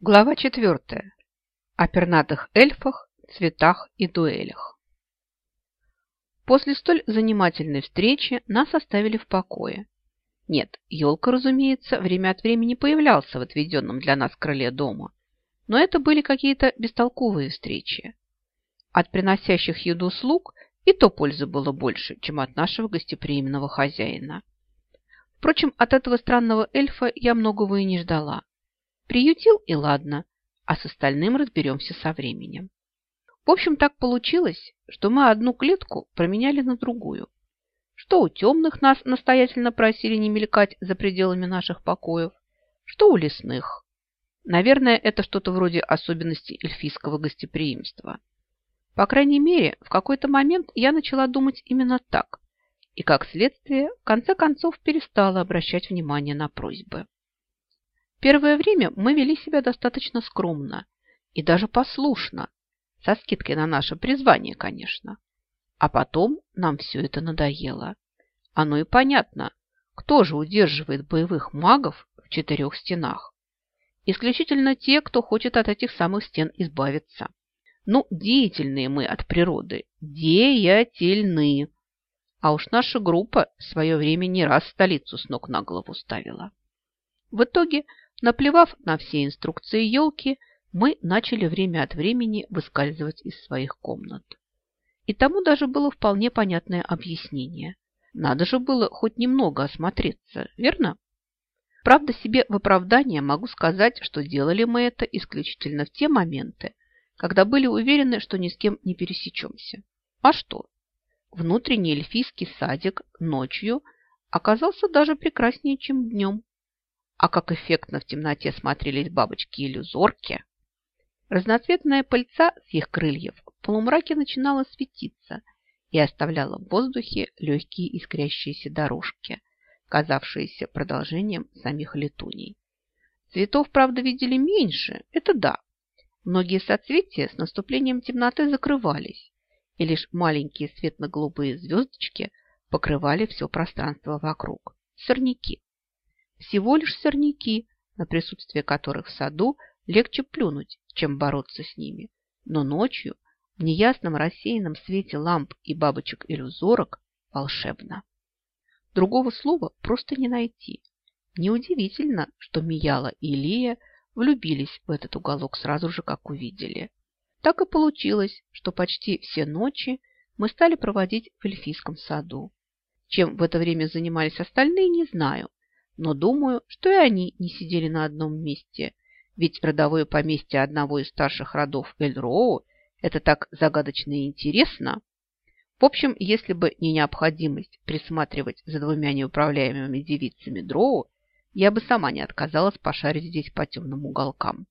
Глава четвертая. О пернатых эльфах, цветах и дуэлях. После столь занимательной встречи нас оставили в покое. Нет, елка, разумеется, время от времени появлялся в отведенном для нас крыле дома, но это были какие-то бестолковые встречи. От приносящих еду слуг и то пользы было больше, чем от нашего гостеприимного хозяина. Впрочем, от этого странного эльфа я многого и не ждала. Приютил и ладно, а с остальным разберемся со временем. В общем, так получилось, что мы одну клетку променяли на другую. Что у темных нас настоятельно просили не мелькать за пределами наших покоев, что у лесных. Наверное, это что-то вроде особенностей эльфийского гостеприимства. По крайней мере, в какой-то момент я начала думать именно так, и, как следствие, в конце концов перестала обращать внимание на просьбы. Первое время мы вели себя достаточно скромно и даже послушно, со скидкой на наше призвание, конечно. А потом нам все это надоело. Оно и понятно, кто же удерживает боевых магов в четырех стенах. Исключительно те, кто хочет от этих самых стен избавиться. Ну, деятельные мы от природы, деятельные. А уж наша группа в свое время не раз столицу с ног на голову ставила. В итоге Наплевав на все инструкции елки, мы начали время от времени выскальзывать из своих комнат. И тому даже было вполне понятное объяснение. Надо же было хоть немного осмотреться, верно? Правда, себе в оправдание могу сказать, что делали мы это исключительно в те моменты, когда были уверены, что ни с кем не пересечемся. А что? Внутренний эльфийский садик ночью оказался даже прекраснее, чем днем. А как эффектно в темноте смотрелись бабочки-иллюзорки! Разноцветная пыльца с их крыльев в полумраке начинала светиться и оставляла в воздухе легкие искрящиеся дорожки, казавшиеся продолжением самих летуней. Цветов, правда, видели меньше, это да. Многие соцветия с наступлением темноты закрывались, и лишь маленькие светло-голубые звездочки покрывали все пространство вокруг. Сорняки. Всего лишь сорняки, на присутствие которых в саду легче плюнуть, чем бороться с ними. Но ночью в неясном рассеянном свете ламп и бабочек-иллюзорок волшебно. Другого слова просто не найти. Неудивительно, что Мияла и Лия влюбились в этот уголок сразу же, как увидели. Так и получилось, что почти все ночи мы стали проводить в эльфийском саду. Чем в это время занимались остальные, не знаю но думаю, что и они не сидели на одном месте, ведь родовое поместье одного из старших родов Эльроу – это так загадочно и интересно. В общем, если бы не необходимость присматривать за двумя неуправляемыми девицами Дроу, я бы сама не отказалась пошарить здесь по темным уголкам.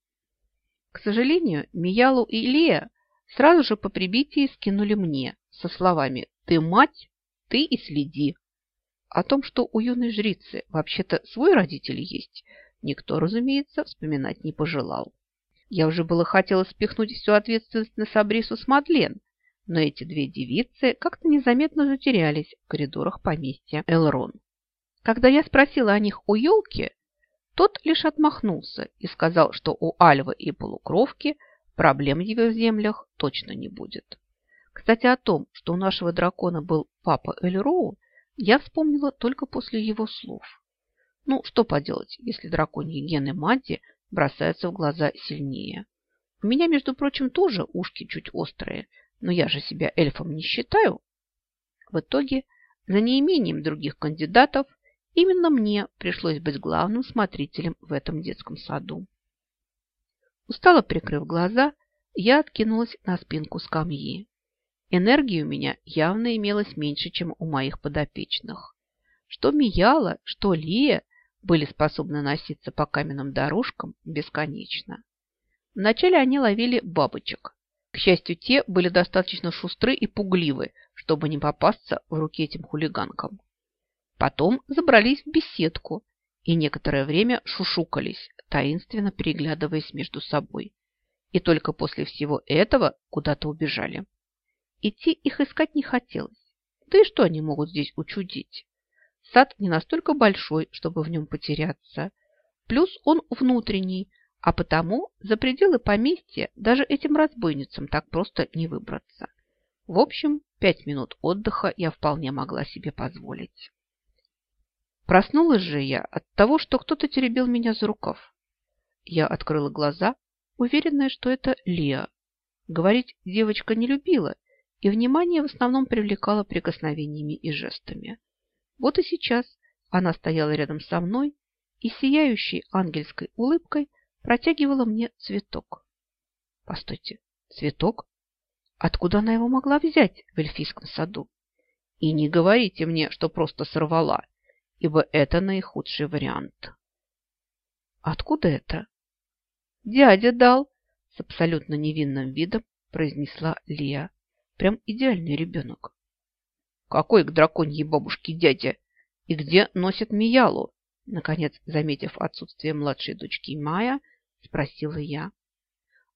К сожалению, Миялу и Лея сразу же по прибитии скинули мне со словами «Ты мать, ты и следи». О том, что у юной жрицы вообще-то свой родитель есть, никто, разумеется, вспоминать не пожелал. Я уже было хотела спихнуть всю ответственность на Сабрису с Мадлен, но эти две девицы как-то незаметно затерялись в коридорах поместья Элрон. Когда я спросила о них у елки, тот лишь отмахнулся и сказал, что у Альвы и полукровки проблем в его землях точно не будет. Кстати, о том, что у нашего дракона был папа Эльроу, я вспомнила только после его слов. Ну, что поделать, если драконьи гены Мадди бросаются в глаза сильнее. У меня, между прочим, тоже ушки чуть острые, но я же себя эльфом не считаю. В итоге, за неимением других кандидатов, именно мне пришлось быть главным смотрителем в этом детском саду. Устало прикрыв глаза, я откинулась на спинку скамьи. Энергии у меня явно имелось меньше, чем у моих подопечных. Что Мияла, что Лия были способны носиться по каменным дорожкам бесконечно. Вначале они ловили бабочек. К счастью, те были достаточно шустры и пугливы, чтобы не попасться в руки этим хулиганкам. Потом забрались в беседку и некоторое время шушукались, таинственно переглядываясь между собой. И только после всего этого куда-то убежали. Идти их искать не хотелось. Да и что они могут здесь учудить? Сад не настолько большой, чтобы в нем потеряться. Плюс он внутренний, а потому за пределы поместья даже этим разбойницам так просто не выбраться. В общем, пять минут отдыха я вполне могла себе позволить. Проснулась же я от того, что кто-то теребил меня за рукав. Я открыла глаза, уверенная, что это Лия. Говорить девочка не любила и внимание в основном привлекала прикосновениями и жестами. Вот и сейчас она стояла рядом со мной и сияющей ангельской улыбкой протягивала мне цветок. Постойте, цветок? Откуда она его могла взять в эльфийском саду? И не говорите мне, что просто сорвала, ибо это наихудший вариант. Откуда это? Дядя дал, с абсолютно невинным видом произнесла Лия. Прям идеальный ребенок. Какой к драконьей бабушке дядя? И где носит Миялу? Наконец, заметив отсутствие младшей дочки Майя, спросила я.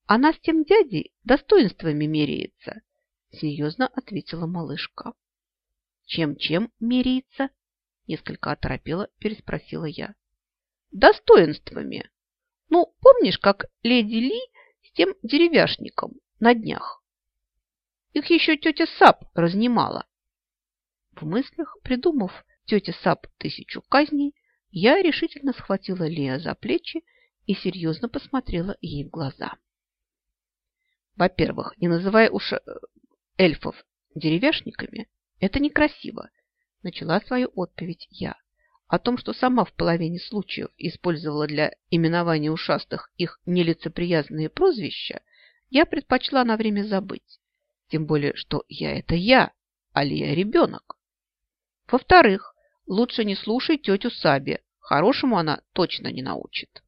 Она с тем дядей достоинствами меряется, серьезно ответила малышка. Чем-чем меряется? Несколько оторопела, переспросила я. Достоинствами. Ну, помнишь, как леди Ли с тем деревяшником на днях? Их еще тетя Сап разнимала. В мыслях, придумав тете Сап тысячу казней, я решительно схватила Лея за плечи и серьезно посмотрела ей в глаза. Во-первых, не называя уж э, эльфов деревяшниками, это некрасиво, начала свою отповедь я о том, что сама в половине случаев использовала для именования ушастых их нелицеприязные прозвища, я предпочла на время забыть. Тем более, что я – это я, а Лия – ребенок. Во-вторых, лучше не слушай тетю Саби. Хорошему она точно не научит.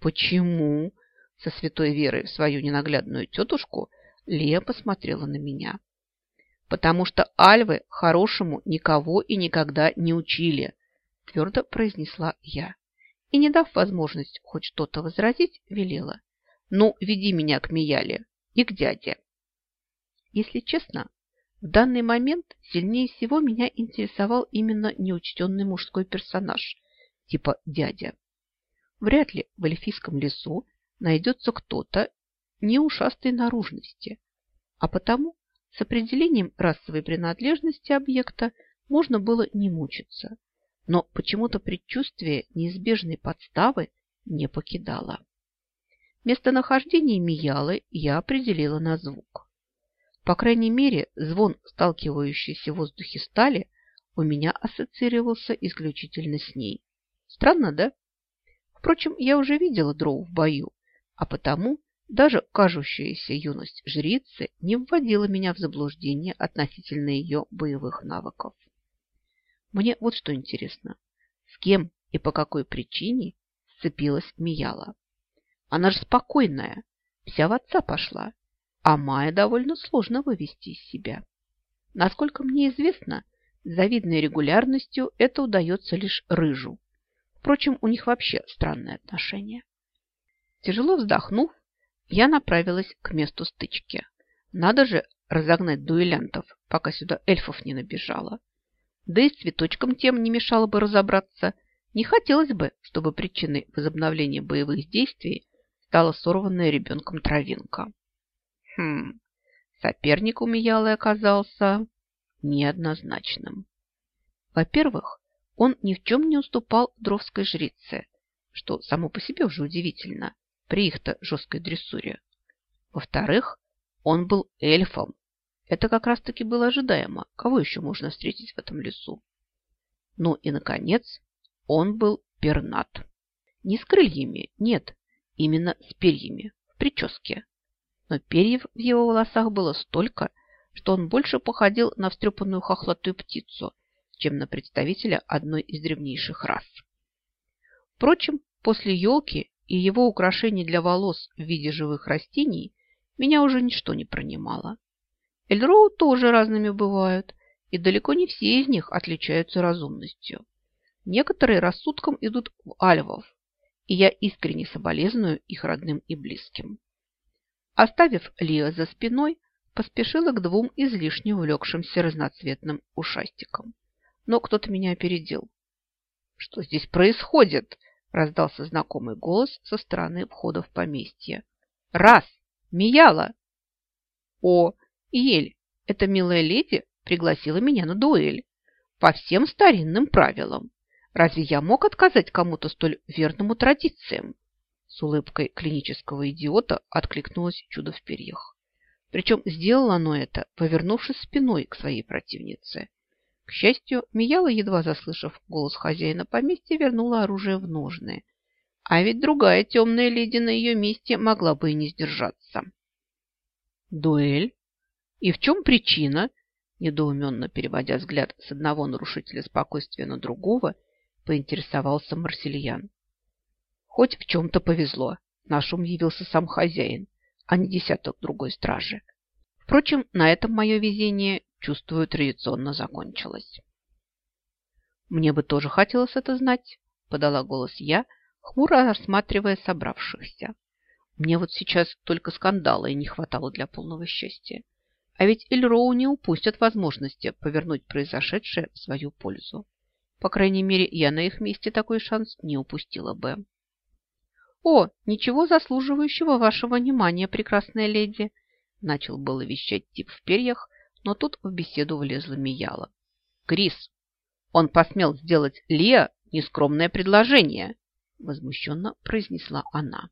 Почему? Со святой верой в свою ненаглядную тетушку Лия посмотрела на меня. Потому что альвы хорошему никого и никогда не учили, твердо произнесла я. И, не дав возможность хоть что-то возразить, велела. Ну, веди меня к Мияле и к дяде. Если честно, в данный момент сильнее всего меня интересовал именно неучтенный мужской персонаж, типа дядя. Вряд ли в эльфийском лесу найдется кто-то не ушастой наружности, а потому с определением расовой принадлежности объекта можно было не мучиться но почему-то предчувствие неизбежной подставы не покидало. Местонахождение Миялы я определила на звук. По крайней мере, звон сталкивающейся в воздухе стали у меня ассоциировался исключительно с ней. Странно, да? Впрочем, я уже видела дроу в бою, а потому даже кажущаяся юность жрицы не вводила меня в заблуждение относительно ее боевых навыков. Мне вот что интересно. С кем и по какой причине сцепилась Мияла? Она же спокойная, вся в отца пошла, а Майя довольно сложно вывести из себя. Насколько мне известно, с завидной регулярностью это удается лишь Рыжу. Впрочем, у них вообще странные отношения. Тяжело вздохнув, я направилась к месту стычки. Надо же разогнать дуэлянтов, пока сюда эльфов не набежало. Да и с цветочком тем не мешало бы разобраться. Не хотелось бы, чтобы причиной возобновления боевых действий стала сорванная ребенком травинка. Хм, соперник у Миялы оказался неоднозначным. Во-первых, он ни в чем не уступал дровской жрице, что само по себе уже удивительно при их-то жесткой дрессуре. Во-вторых, он был эльфом, это как раз-таки было ожидаемо. Кого еще можно встретить в этом лесу? Ну и, наконец, он был пернат. Не с крыльями, нет, именно с перьями, в прическе. Но перьев в его волосах было столько, что он больше походил на встрепанную хохлатую птицу, чем на представителя одной из древнейших рас. Впрочем, после елки и его украшений для волос в виде живых растений меня уже ничто не пронимало. Эльдроу тоже разными бывают, и далеко не все из них отличаются разумностью. Некоторые рассудком идут в альвов, и я искренне соболезную их родным и близким. Оставив Лиа за спиной, поспешила к двум излишне увлекшимся разноцветным ушастикам. Но кто-то меня опередил. «Что здесь происходит?» раздался знакомый голос со стороны входа в поместье. «Раз! Мияла!» «О, Ель, эта милая леди пригласила меня на дуэль по всем старинным правилам. Разве я мог отказать кому-то столь верному традициям?» С улыбкой клинического идиота откликнулось чудо в перьях. Причем сделало оно это, повернувшись спиной к своей противнице. К счастью, Мияла, едва заслышав голос хозяина поместья, вернула оружие в ножны. А ведь другая темная леди на ее месте могла бы и не сдержаться. «Дуэль? И в чем причина?» Недоуменно переводя взгляд с одного нарушителя спокойствия на другого, поинтересовался Марсельян. Хоть в чем-то повезло. На шум явился сам хозяин, а не десяток другой стражи. Впрочем, на этом мое везение, чувствую, традиционно закончилось. «Мне бы тоже хотелось это знать», – подала голос я, хмуро рассматривая собравшихся. Мне вот сейчас только скандала и не хватало для полного счастья. А ведь Эльроу не упустят возможности повернуть произошедшее в свою пользу. По крайней мере, я на их месте такой шанс не упустила бы. «О, ничего заслуживающего вашего внимания, прекрасная леди!» Начал было вещать тип в перьях, но тут в беседу влезла Мияла. «Крис, он посмел сделать Лео нескромное предложение!» Возмущенно произнесла она.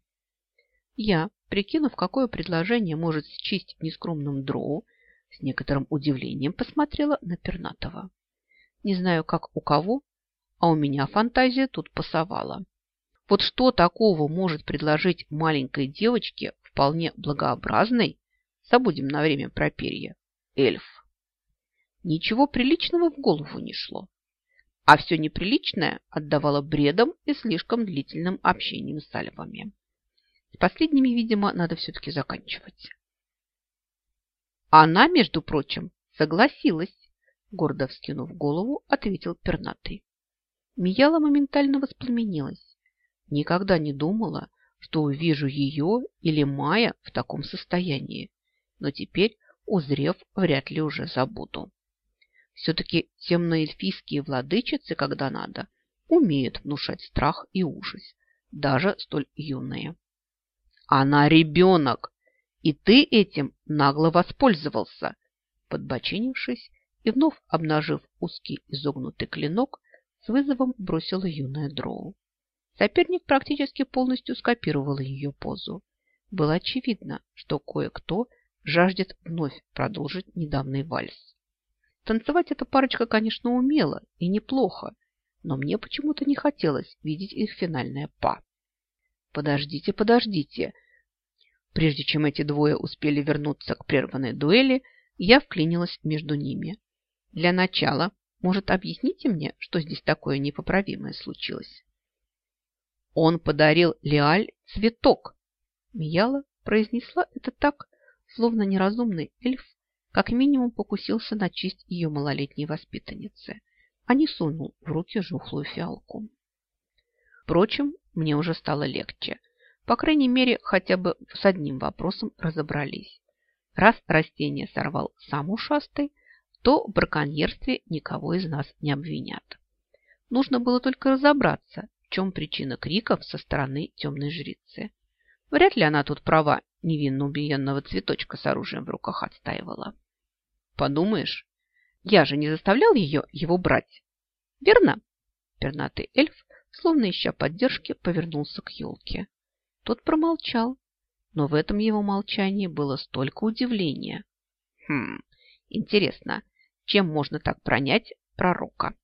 Я, прикинув, какое предложение может счесть нескромным дроу, с некоторым удивлением посмотрела на Пернатова. Не знаю, как у кого, а у меня фантазия тут пасовала. Вот что такого может предложить маленькой девочке, вполне благообразной, забудем на время про перья, эльф? Ничего приличного в голову не шло. А все неприличное отдавало бредом и слишком длительным общением с альвами. С последними, видимо, надо все-таки заканчивать. Она, между прочим, согласилась, гордо вскинув голову, ответил пернатый. Мияла моментально воспламенилась. Никогда не думала, что увижу ее или Майя в таком состоянии, но теперь, узрев, вряд ли уже забуду. Все-таки темноэльфийские владычицы, когда надо, умеют внушать страх и ужас, даже столь юные. Она ребенок, и ты этим нагло воспользовался, подбочинившись и вновь обнажив узкий изогнутый клинок, с вызовом бросила юная дроу. Соперник практически полностью скопировал ее позу. Было очевидно, что кое-кто жаждет вновь продолжить недавний вальс. Танцевать эта парочка, конечно, умела и неплохо, но мне почему-то не хотелось видеть их финальное па. Подождите, подождите. Прежде чем эти двое успели вернуться к прерванной дуэли, я вклинилась между ними. Для начала, может, объясните мне, что здесь такое непоправимое случилось? Он подарил Лиаль цветок. Мияла произнесла это так, словно неразумный эльф как минимум покусился на честь ее малолетней воспитанницы, а не сунул в руки жухлую фиалку. Впрочем, мне уже стало легче. По крайней мере, хотя бы с одним вопросом разобрались. Раз растение сорвал сам ушастый, то в браконьерстве никого из нас не обвинят. Нужно было только разобраться, в чем причина криков со стороны темной жрицы. Вряд ли она тут права невинно убиенного цветочка с оружием в руках отстаивала. Подумаешь, я же не заставлял ее его брать. Верно? Пернатый эльф, словно ища поддержки, повернулся к елке. Тот промолчал, но в этом его молчании было столько удивления. Хм, интересно, чем можно так пронять пророка?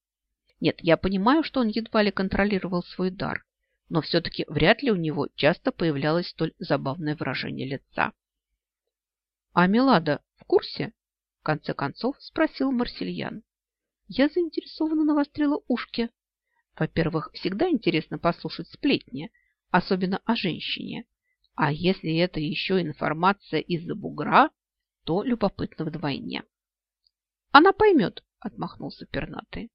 Нет, я понимаю, что он едва ли контролировал свой дар, но все-таки вряд ли у него часто появлялось столь забавное выражение лица. «А Мелада в курсе?» – в конце концов спросил Марсельян. Я заинтересованно навострила ушки. Во-первых, всегда интересно послушать сплетни, особенно о женщине. А если это еще информация из-за бугра, то любопытно вдвойне. «Она поймет», – отмахнулся пернатый.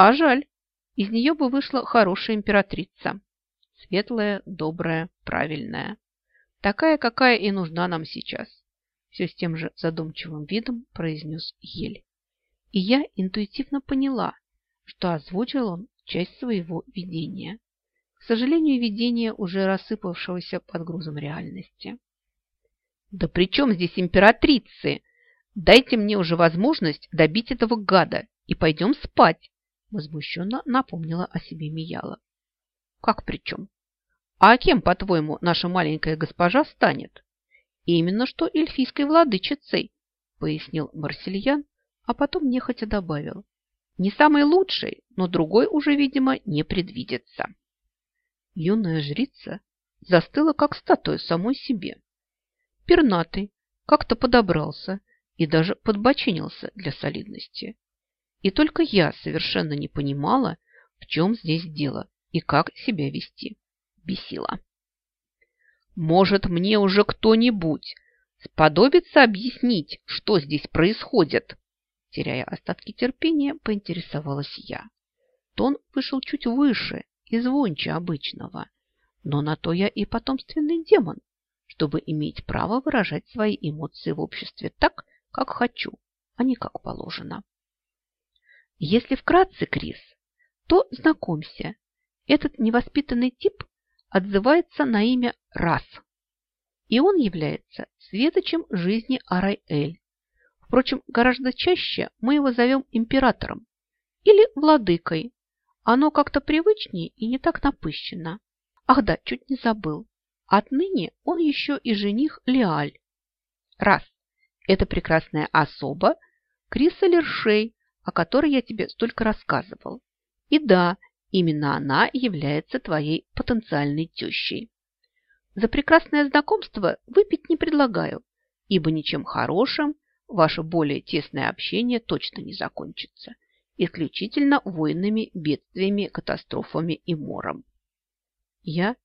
А жаль, из нее бы вышла хорошая императрица. Светлая, добрая, правильная. Такая, какая и нужна нам сейчас. Все с тем же задумчивым видом произнес Ель. И я интуитивно поняла, что озвучил он часть своего видения. К сожалению, видение уже рассыпавшегося под грузом реальности. «Да при чем здесь императрицы? Дайте мне уже возможность добить этого гада и пойдем спать!» Возмущенно напомнила о себе Мияла. «Как при чем? А кем, по-твоему, наша маленькая госпожа станет?» «Именно что эльфийской владычицей», пояснил Марсельян, а потом нехотя добавил. «Не самый лучший, но другой уже, видимо, не предвидится». Юная жрица застыла, как статуя самой себе. Пернатый как-то подобрался и даже подбочинился для солидности. И только я совершенно не понимала, в чем здесь дело и как себя вести. Бесила. «Может, мне уже кто-нибудь сподобится объяснить, что здесь происходит?» Теряя остатки терпения, поинтересовалась я. Тон вышел чуть выше и звонче обычного, но на то я и потомственный демон, чтобы иметь право выражать свои эмоции в обществе так, как хочу, а не как положено. Если вкратце, Крис, то знакомься. Этот невоспитанный тип отзывается на имя Рас. И он является светочем жизни Арай-Эль. Впрочем, гораздо чаще мы его зовем императором или владыкой. Оно как-то привычнее и не так напыщено. Ах да, чуть не забыл. Отныне он еще и жених Леаль. Раз. Это прекрасная особа Криса Лершей, о которой я тебе столько рассказывал. И да, именно она является твоей потенциальной тещей. За прекрасное знакомство выпить не предлагаю, ибо ничем хорошим ваше более тесное общение точно не закончится, исключительно военными бедствиями, катастрофами и мором. Я,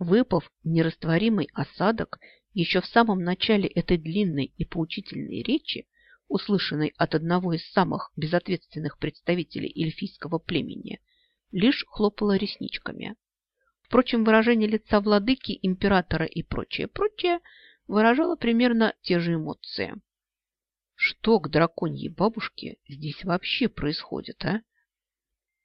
выпав нерастворимый осадок еще в самом начале этой длинной и поучительной речи, услышанной от одного из самых безответственных представителей эльфийского племени, лишь хлопала ресничками. Впрочем, выражение лица владыки, императора и прочее-прочее выражало примерно те же эмоции. Что к драконьей бабушке здесь вообще происходит, а?